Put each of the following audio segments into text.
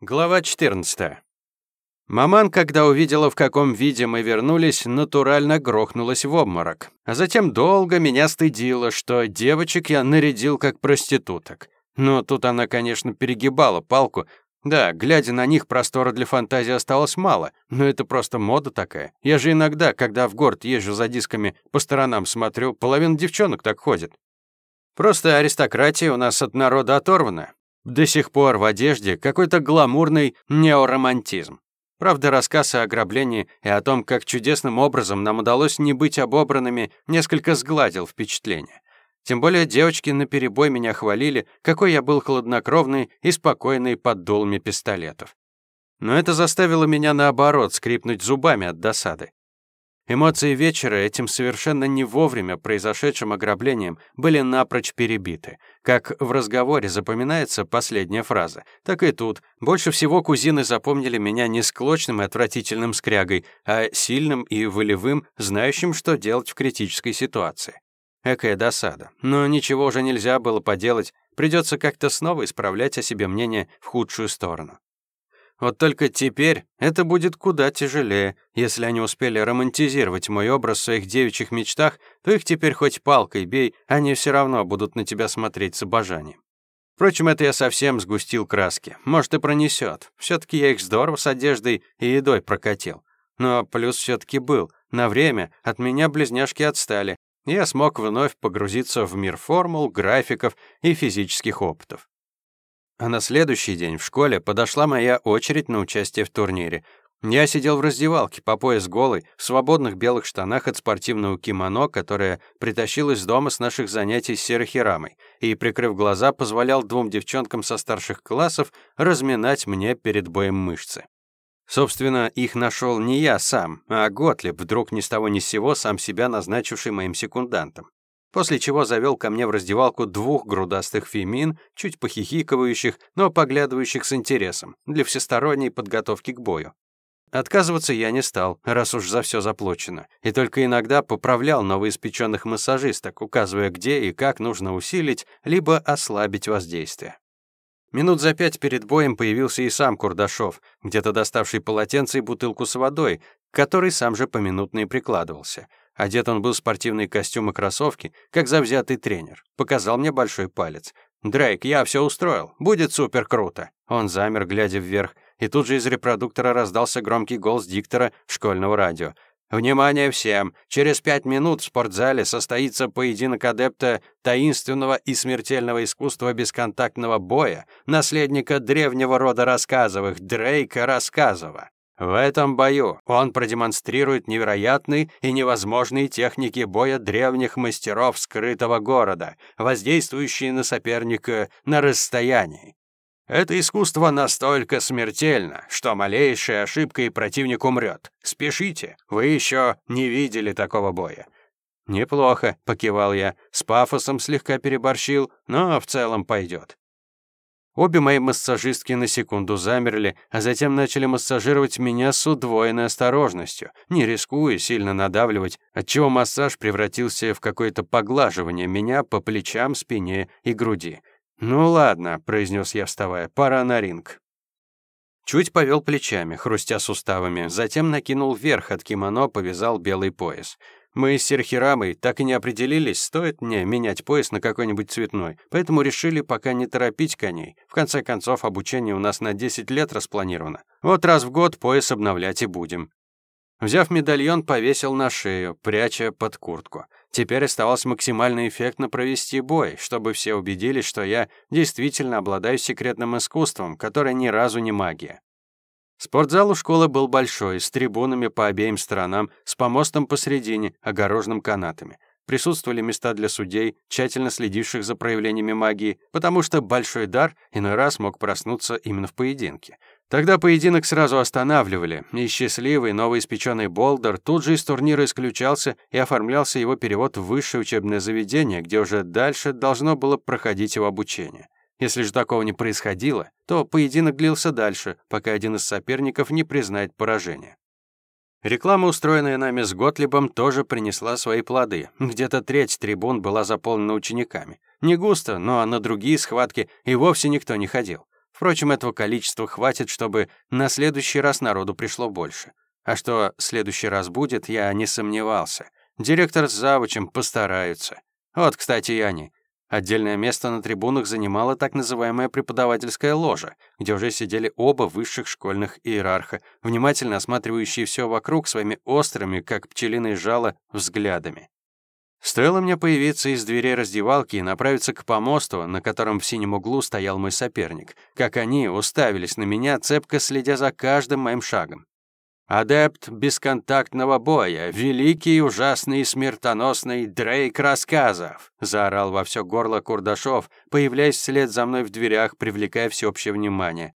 Глава 14. Маман, когда увидела, в каком виде мы вернулись, натурально грохнулась в обморок. А затем долго меня стыдила, что девочек я нарядил как проституток. Но тут она, конечно, перегибала палку. Да, глядя на них, простора для фантазии осталось мало, но это просто мода такая. Я же иногда, когда в город езжу за дисками, по сторонам смотрю, половина девчонок так ходит. Просто аристократия у нас от народа оторвана. До сих пор в одежде какой-то гламурный неоромантизм. Правда, рассказ о ограблении и о том, как чудесным образом нам удалось не быть обобранными, несколько сгладил впечатление. Тем более девочки наперебой меня хвалили, какой я был хладнокровный и спокойный под дулами пистолетов. Но это заставило меня, наоборот, скрипнуть зубами от досады. Эмоции вечера этим совершенно не вовремя произошедшим ограблением были напрочь перебиты. Как в разговоре запоминается последняя фраза, так и тут. Больше всего кузины запомнили меня не склочным и отвратительным скрягой, а сильным и волевым, знающим, что делать в критической ситуации. Экая досада. Но ничего уже нельзя было поделать, придется как-то снова исправлять о себе мнение в худшую сторону. Вот только теперь это будет куда тяжелее. Если они успели романтизировать мой образ в своих девичьих мечтах, то их теперь хоть палкой бей, они все равно будут на тебя смотреть с обожанием. Впрочем, это я совсем сгустил краски. Может, и пронесет. Все-таки я их здорово с одеждой и едой прокатил. Но плюс все-таки был. На время от меня близняшки отстали. Я смог вновь погрузиться в мир формул, графиков и физических опытов. А на следующий день в школе подошла моя очередь на участие в турнире. Я сидел в раздевалке, по пояс голый, в свободных белых штанах от спортивного кимоно, которое притащил из дома с наших занятий с серохирамой, и, прикрыв глаза, позволял двум девчонкам со старших классов разминать мне перед боем мышцы. Собственно, их нашел не я сам, а Готлеб, вдруг ни с того ни с сего сам себя назначивший моим секундантом после чего завел ко мне в раздевалку двух грудастых фемин, чуть похихикывающих, но поглядывающих с интересом, для всесторонней подготовки к бою. Отказываться я не стал, раз уж за все заплачено, и только иногда поправлял новоиспеченных массажисток, указывая, где и как нужно усилить, либо ослабить воздействие. Минут за пять перед боем появился и сам Курдашов, где-то доставший полотенце и бутылку с водой, к которой сам же поминутно и прикладывался. Одет он был в спортивный костюм и кроссовки, как завзятый тренер. Показал мне большой палец. «Дрейк, я все устроил. Будет супер круто». Он замер, глядя вверх, и тут же из репродуктора раздался громкий голос диктора школьного радио. «Внимание всем! Через пять минут в спортзале состоится поединок адепта таинственного и смертельного искусства бесконтактного боя, наследника древнего рода Рассказовых, Дрейка Рассказова. В этом бою он продемонстрирует невероятные и невозможные техники боя древних мастеров скрытого города, воздействующие на соперника на расстоянии. Это искусство настолько смертельно, что малейшая ошибка и противник умрет. Спешите, вы еще не видели такого боя. «Неплохо», — покивал я, с пафосом слегка переборщил, но в целом пойдет. Обе мои массажистки на секунду замерли, а затем начали массажировать меня с удвоенной осторожностью, не рискуя сильно надавливать, отчего массаж превратился в какое-то поглаживание меня по плечам, спине и груди. «Ну ладно», — произнес я, вставая, — «пора на ринг». Чуть повел плечами, хрустя суставами, затем накинул вверх от кимоно, повязал белый пояс. Мы с Серхирамой так и не определились, стоит мне менять пояс на какой-нибудь цветной, поэтому решили пока не торопить коней. В конце концов, обучение у нас на 10 лет распланировано. Вот раз в год пояс обновлять и будем. Взяв медальон, повесил на шею, пряча под куртку. Теперь оставалось максимально эффектно провести бой, чтобы все убедились, что я действительно обладаю секретным искусством, которое ни разу не магия. Спортзал у школы был большой, с трибунами по обеим сторонам, с помостом посредине, огороженным канатами. Присутствовали места для судей, тщательно следивших за проявлениями магии, потому что большой дар иной раз мог проснуться именно в поединке. Тогда поединок сразу останавливали, и счастливый новоиспеченный Болдер тут же из турнира исключался и оформлялся его перевод в высшее учебное заведение, где уже дальше должно было проходить его обучение. Если же такого не происходило, то поединок длился дальше, пока один из соперников не признает поражение. Реклама, устроенная нами с Готлибом, тоже принесла свои плоды. Где-то треть трибун была заполнена учениками. Не густо, но на другие схватки и вовсе никто не ходил. Впрочем, этого количества хватит, чтобы на следующий раз народу пришло больше. А что следующий раз будет, я не сомневался. Директор с завучем постараются. Вот, кстати, и они. Отдельное место на трибунах занимала так называемая преподавательская ложа, где уже сидели оба высших школьных иерарха, внимательно осматривающие все вокруг своими острыми, как пчелиные жало, взглядами. Стоило мне появиться из дверей раздевалки и направиться к помосту, на котором в синем углу стоял мой соперник, как они уставились на меня, цепко следя за каждым моим шагом. Адепт бесконтактного боя, великий, ужасный и смертоносный Дрейк Рассказов, заорал во все горло Курдашов, появляясь вслед за мной в дверях, привлекая всеобщее внимание.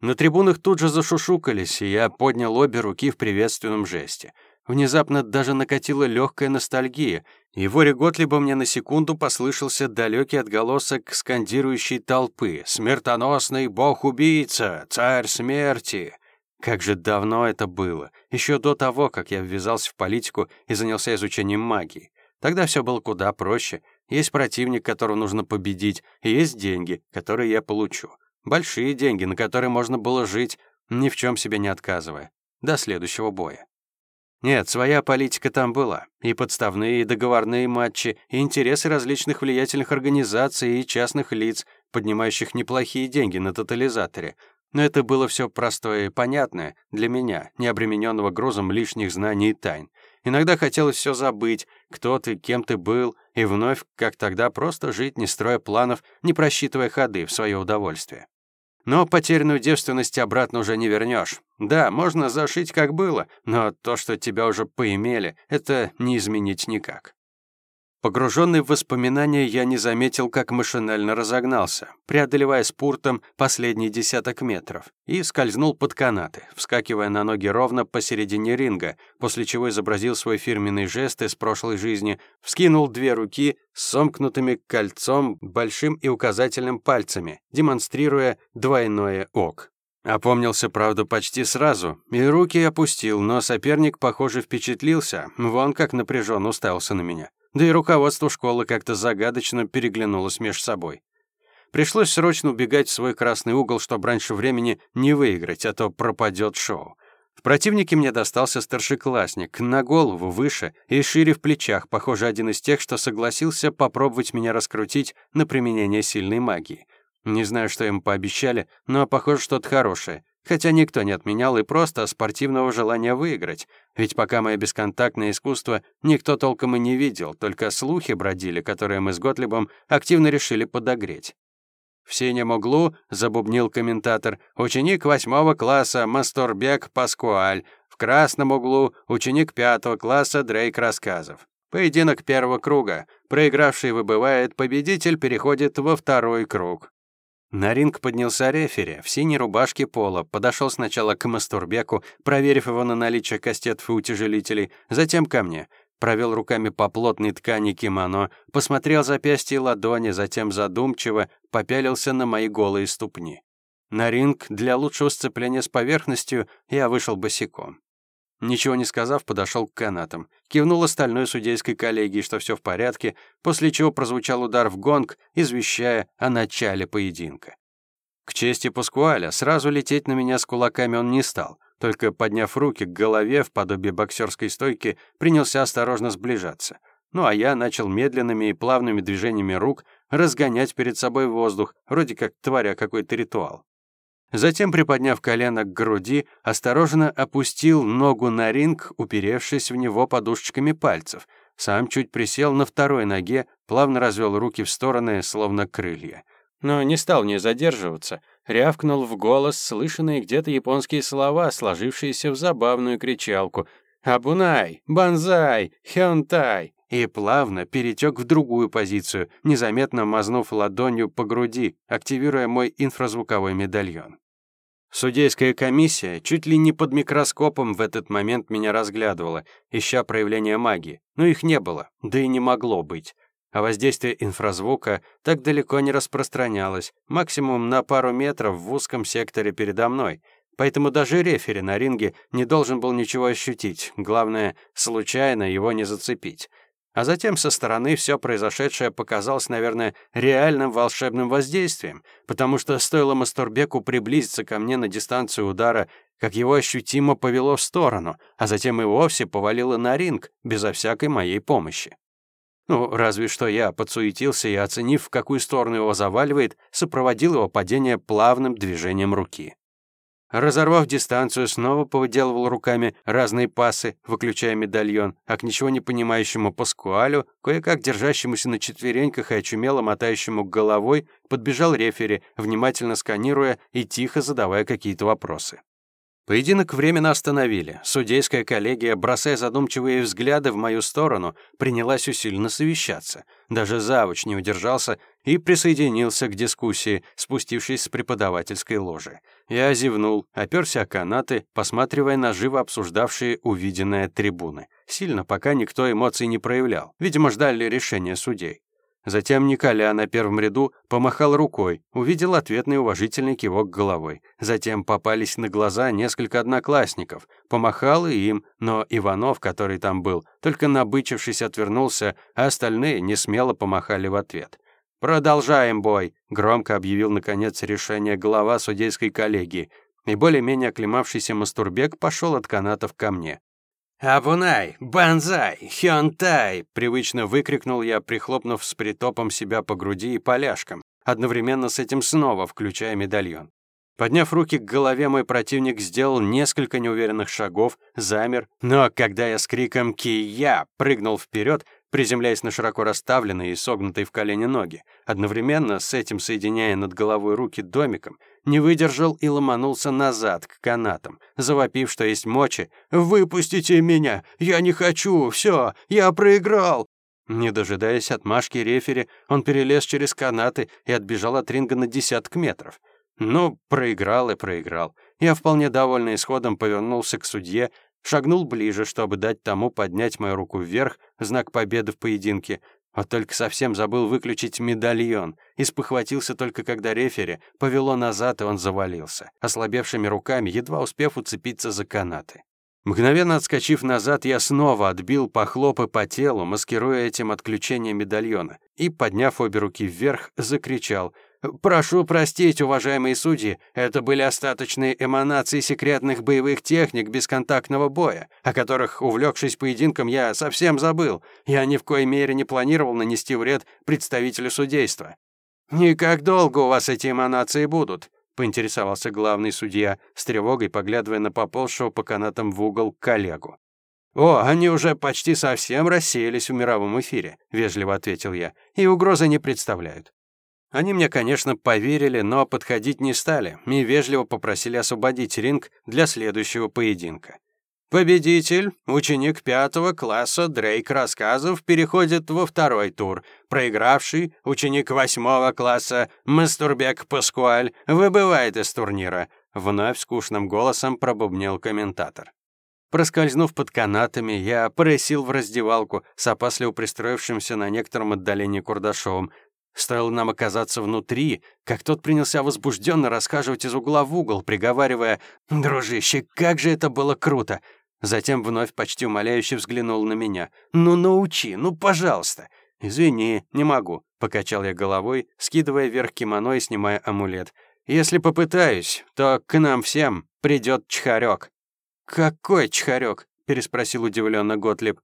На трибунах тут же зашушукались, и я поднял обе руки в приветственном жесте. Внезапно даже накатила легкая ностальгия, и в оре Готлиба мне на секунду послышался далекий отголосок скандирующей толпы «Смертоносный бог-убийца! Царь смерти!» Как же давно это было, еще до того, как я ввязался в политику и занялся изучением магии. Тогда все было куда проще. Есть противник, которого нужно победить, и есть деньги, которые я получу. Большие деньги, на которые можно было жить, ни в чем себе не отказывая. До следующего боя. Нет, своя политика там была. И подставные, и договорные матчи, и интересы различных влиятельных организаций и частных лиц, поднимающих неплохие деньги на тотализаторе. Но это было все простое и понятное для меня, не обремененного грузом лишних знаний и тайн. Иногда хотелось все забыть, кто ты, кем ты был, и вновь, как тогда, просто жить, не строя планов, не просчитывая ходы в свое удовольствие. Но потерянную девственность обратно уже не вернешь. Да, можно зашить как было, но то, что тебя уже поимели, это не изменить никак. Погруженный в воспоминания, я не заметил, как машинально разогнался, преодолевая спуртом последний десяток метров, и скользнул под канаты, вскакивая на ноги ровно посередине ринга, после чего изобразил свой фирменный жест из прошлой жизни, вскинул две руки с сомкнутыми кольцом большим и указательным пальцами, демонстрируя двойное ок. Опомнился, правда, почти сразу, и руки опустил, но соперник, похоже, впечатлился, вон как напряженно уставился на меня. Да и руководство школы как-то загадочно переглянулось меж собой. Пришлось срочно убегать в свой красный угол, чтобы раньше времени не выиграть, а то пропадет шоу. В противнике мне достался старшеклассник, на голову выше и шире в плечах, похоже, один из тех, что согласился попробовать меня раскрутить на применение сильной магии. Не знаю, что им пообещали, но похоже, что-то хорошее. Хотя никто не отменял и просто спортивного желания выиграть. Ведь пока мое бесконтактное искусство никто толком и не видел, только слухи бродили, которые мы с Готлибом активно решили подогреть. В синем углу, забубнил комментатор, ученик восьмого класса Масторбек Паскуаль. В красном углу ученик пятого класса Дрейк Рассказов. Поединок первого круга. Проигравший выбывает, победитель переходит во второй круг. На ринг поднялся рефери в синей рубашке пола, подошел сначала к Мастурбеку, проверив его на наличие кастетов и утяжелителей, затем ко мне, провел руками по плотной ткани кимоно, посмотрел запястья и ладони, затем задумчиво попялился на мои голые ступни. На ринг для лучшего сцепления с поверхностью я вышел босиком. Ничего не сказав, подошел к канатам. Кивнул остальной судейской коллегии, что все в порядке, после чего прозвучал удар в гонг, извещая о начале поединка. К чести Паскуаля, сразу лететь на меня с кулаками он не стал, только подняв руки к голове в подобие боксерской стойки, принялся осторожно сближаться. Ну а я начал медленными и плавными движениями рук разгонять перед собой воздух, вроде как творя какой-то ритуал. Затем, приподняв колено к груди, осторожно опустил ногу на ринг, уперевшись в него подушечками пальцев. Сам чуть присел на второй ноге, плавно развел руки в стороны, словно крылья. Но не стал не задерживаться. Рявкнул в голос слышанные где-то японские слова, сложившиеся в забавную кричалку. «Абунай! Банзай! Хёнтай!» и плавно перетек в другую позицию, незаметно мазнув ладонью по груди, активируя мой инфразвуковой медальон. Судейская комиссия чуть ли не под микроскопом в этот момент меня разглядывала, ища проявления магии, но их не было, да и не могло быть. А воздействие инфразвука так далеко не распространялось, максимум на пару метров в узком секторе передо мной, поэтому даже рефери на ринге не должен был ничего ощутить, главное, случайно его не зацепить. А затем со стороны все произошедшее показалось, наверное, реальным волшебным воздействием, потому что стоило Мастурбеку приблизиться ко мне на дистанцию удара, как его ощутимо повело в сторону, а затем и вовсе повалило на ринг, безо всякой моей помощи. Ну, разве что я подсуетился и, оценив, в какую сторону его заваливает, сопроводил его падение плавным движением руки. Разорвав дистанцию, снова повыделывал руками разные пасы, выключая медальон, а к ничего не понимающему Паскуалю, кое-как держащемуся на четвереньках и очумело мотающему головой, подбежал рефери, внимательно сканируя и тихо задавая какие-то вопросы. Поединок временно остановили. Судейская коллегия, бросая задумчивые взгляды в мою сторону, принялась усиленно совещаться. Даже завуч не удержался и присоединился к дискуссии, спустившись с преподавательской ложи. Я зевнул, оперся о канаты, посматривая на живо обсуждавшие увиденное трибуны. Сильно пока никто эмоций не проявлял. Видимо, ждали решения судей. Затем Николя на первом ряду помахал рукой, увидел ответный уважительный кивок головой. Затем попались на глаза несколько одноклассников. Помахал и им, но Иванов, который там был, только набычившись отвернулся, а остальные не смело помахали в ответ. «Продолжаем бой», — громко объявил, наконец, решение глава судейской коллегии, и более-менее оклемавшийся Мастурбек пошел от канатов ко мне. «Абунай! Банзай! Хёнтай!» — привычно выкрикнул я, прихлопнув с притопом себя по груди и поляшкам, одновременно с этим снова включая медальон. Подняв руки к голове, мой противник сделал несколько неуверенных шагов, замер, но когда я с криком «Кия!» прыгнул вперед, приземляясь на широко расставленные и согнутые в колени ноги, одновременно с этим соединяя над головой руки домиком, не выдержал и ломанулся назад к канатам, завопив, что есть мочи. «Выпустите меня! Я не хочу! Все! Я проиграл!» Не дожидаясь отмашки рефери, он перелез через канаты и отбежал от ринга на десяток метров. Ну, проиграл и проиграл. Я вполне довольный исходом повернулся к судье Шагнул ближе, чтобы дать тому поднять мою руку вверх, знак победы в поединке. Вот только совсем забыл выключить медальон. И спохватился только когда рефери повело назад, и он завалился, ослабевшими руками, едва успев уцепиться за канаты. Мгновенно отскочив назад, я снова отбил похлопы по телу, маскируя этим отключение медальона, и, подняв обе руки вверх, закричал Прошу простить, уважаемые судьи, это были остаточные эманации секретных боевых техник бесконтактного боя, о которых, увлекшись поединком, я совсем забыл. Я ни в коей мере не планировал нанести вред представителю судейства. «И как долго у вас эти эманации будут?» — поинтересовался главный судья, с тревогой поглядывая на поползшего по канатам в угол коллегу. «О, они уже почти совсем рассеялись в мировом эфире», — вежливо ответил я, «и угрозы не представляют». Они мне, конечно, поверили, но подходить не стали и вежливо попросили освободить ринг для следующего поединка. Победитель, ученик пятого класса Дрейк Рассказов, переходит во второй тур. Проигравший, ученик восьмого класса Мастурбек Паскуаль, выбывает из турнира. Вновь скучным голосом пробубнил комментатор. Проскользнув под канатами, я порысил в раздевалку с опасливо пристроившимся на некотором отдалении Курдашовым, Стоило нам оказаться внутри, как тот принялся возбужденно расхаживать из угла в угол, приговаривая «Дружище, как же это было круто!» Затем вновь почти умоляюще взглянул на меня. «Ну научи, ну пожалуйста!» «Извини, не могу», — покачал я головой, скидывая вверх кимоно и снимая амулет. «Если попытаюсь, то к нам всем придет чхарек». «Какой чхарек?» — переспросил удивленно Готлиб.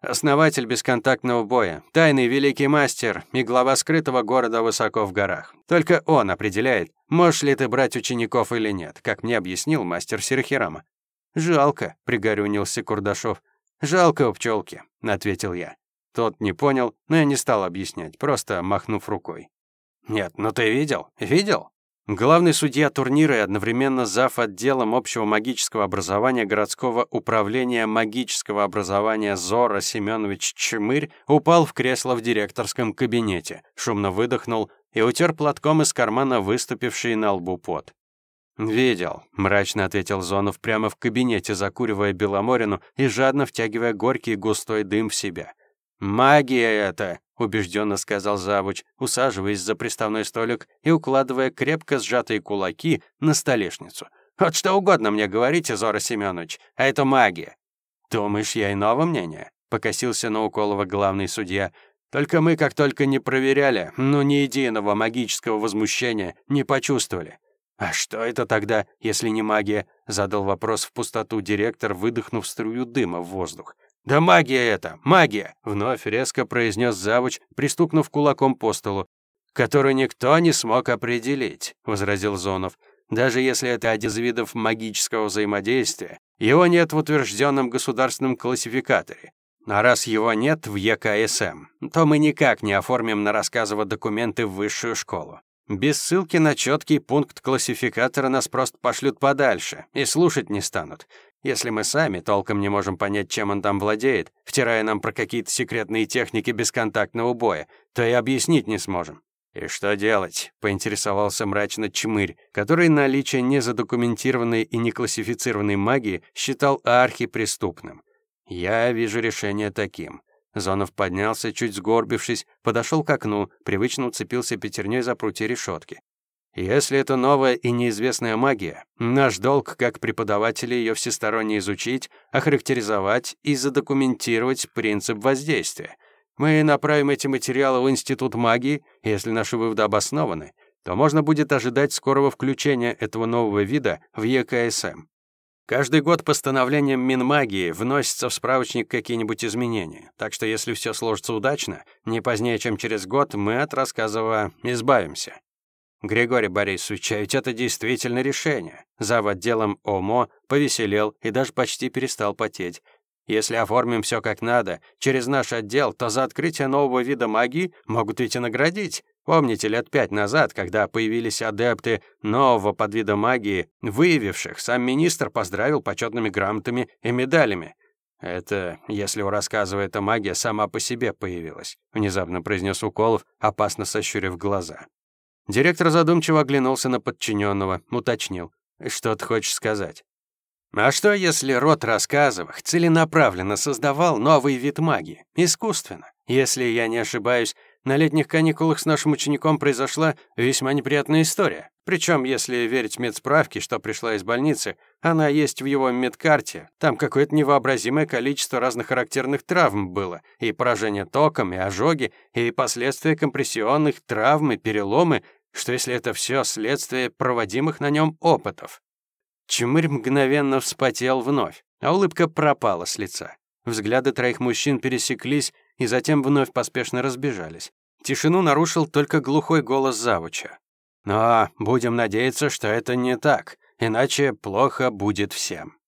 Основатель бесконтактного боя, тайный великий мастер и глава скрытого города высоко в горах. Только он определяет, можешь ли ты брать учеников или нет, как мне объяснил мастер Серхирама. «Жалко», — пригорюнился Курдашов. «Жалко у пчелки», — ответил я. Тот не понял, но я не стал объяснять, просто махнув рукой. «Нет, ну ты видел? Видел? Главный судья турнира и одновременно зав. отделом общего магического образования городского управления магического образования Зора Семенович Чмырь упал в кресло в директорском кабинете, шумно выдохнул и утер платком из кармана выступивший на лбу пот. «Видел», — мрачно ответил Зонов прямо в кабинете, закуривая Беломорину и жадно втягивая горький густой дым в себя. «Магия это!» — убежденно сказал завуч, усаживаясь за приставной столик и укладывая крепко сжатые кулаки на столешницу. «Вот что угодно мне говорите, Зора Семенович, а это магия». «Думаешь, я иного мнения?» покосился на Уколова главный судья. «Только мы, как только не проверяли, ну ни единого магического возмущения не почувствовали». «А что это тогда, если не магия?» — задал вопрос в пустоту директор, выдохнув струю дыма в воздух. «Да магия это! Магия!» — вновь резко произнес завуч, пристукнув кулаком по столу. «Который никто не смог определить», — возразил Зонов. «Даже если это один из видов магического взаимодействия, его нет в утвержденном государственном классификаторе. А раз его нет в ЕКСМ, то мы никак не оформим на рассказово документы в высшую школу. Без ссылки на четкий пункт классификатора нас просто пошлют подальше и слушать не станут. Если мы сами толком не можем понять, чем он там владеет, втирая нам про какие-то секретные техники бесконтактного боя, то и объяснить не сможем. «И что делать?» — поинтересовался мрачно Чмырь, который наличие незадокументированной и неклассифицированной магии считал архипреступным. «Я вижу решение таким. Зонов поднялся, чуть сгорбившись, подошел к окну, привычно уцепился пятерней за прутья решетки. Если это новая и неизвестная магия, наш долг как преподавателей ее всесторонне изучить, охарактеризовать и задокументировать принцип воздействия. Мы направим эти материалы в Институт магии, если наши выводы обоснованы, то можно будет ожидать скорого включения этого нового вида в ЕКСМ. Каждый год постановлением Минмагии вносятся в справочник какие-нибудь изменения, так что если все сложится удачно, не позднее, чем через год, мы от рассказова избавимся. Григорий Борисович, а ведь это действительно решение. Зав. отделом ОМО повеселел и даже почти перестал потеть. Если оформим все как надо, через наш отдел, то за открытие нового вида магии могут ведь и наградить. Помните, лет пять назад, когда появились адепты нового подвида магии, выявивших, сам министр поздравил почетными грамотами и медалями. «Это, если у рассказа эта магия сама по себе появилась», внезапно произнес Уколов, опасно сощурив глаза. Директор задумчиво оглянулся на подчиненного, уточнил. «Что ты хочешь сказать?» «А что, если род рассказовых целенаправленно создавал новый вид магии, искусственно? Если я не ошибаюсь, на летних каникулах с нашим учеником произошла весьма неприятная история. Причем, если верить медсправке, что пришла из больницы, она есть в его медкарте. Там какое-то невообразимое количество разных характерных травм было. И поражение током, и ожоги, и последствия компрессионных травм, и переломы. Что если это все следствие проводимых на нем опытов? Чмырь мгновенно вспотел вновь, а улыбка пропала с лица. Взгляды троих мужчин пересеклись и затем вновь поспешно разбежались. Тишину нарушил только глухой голос завуча. «Но будем надеяться, что это не так, иначе плохо будет всем».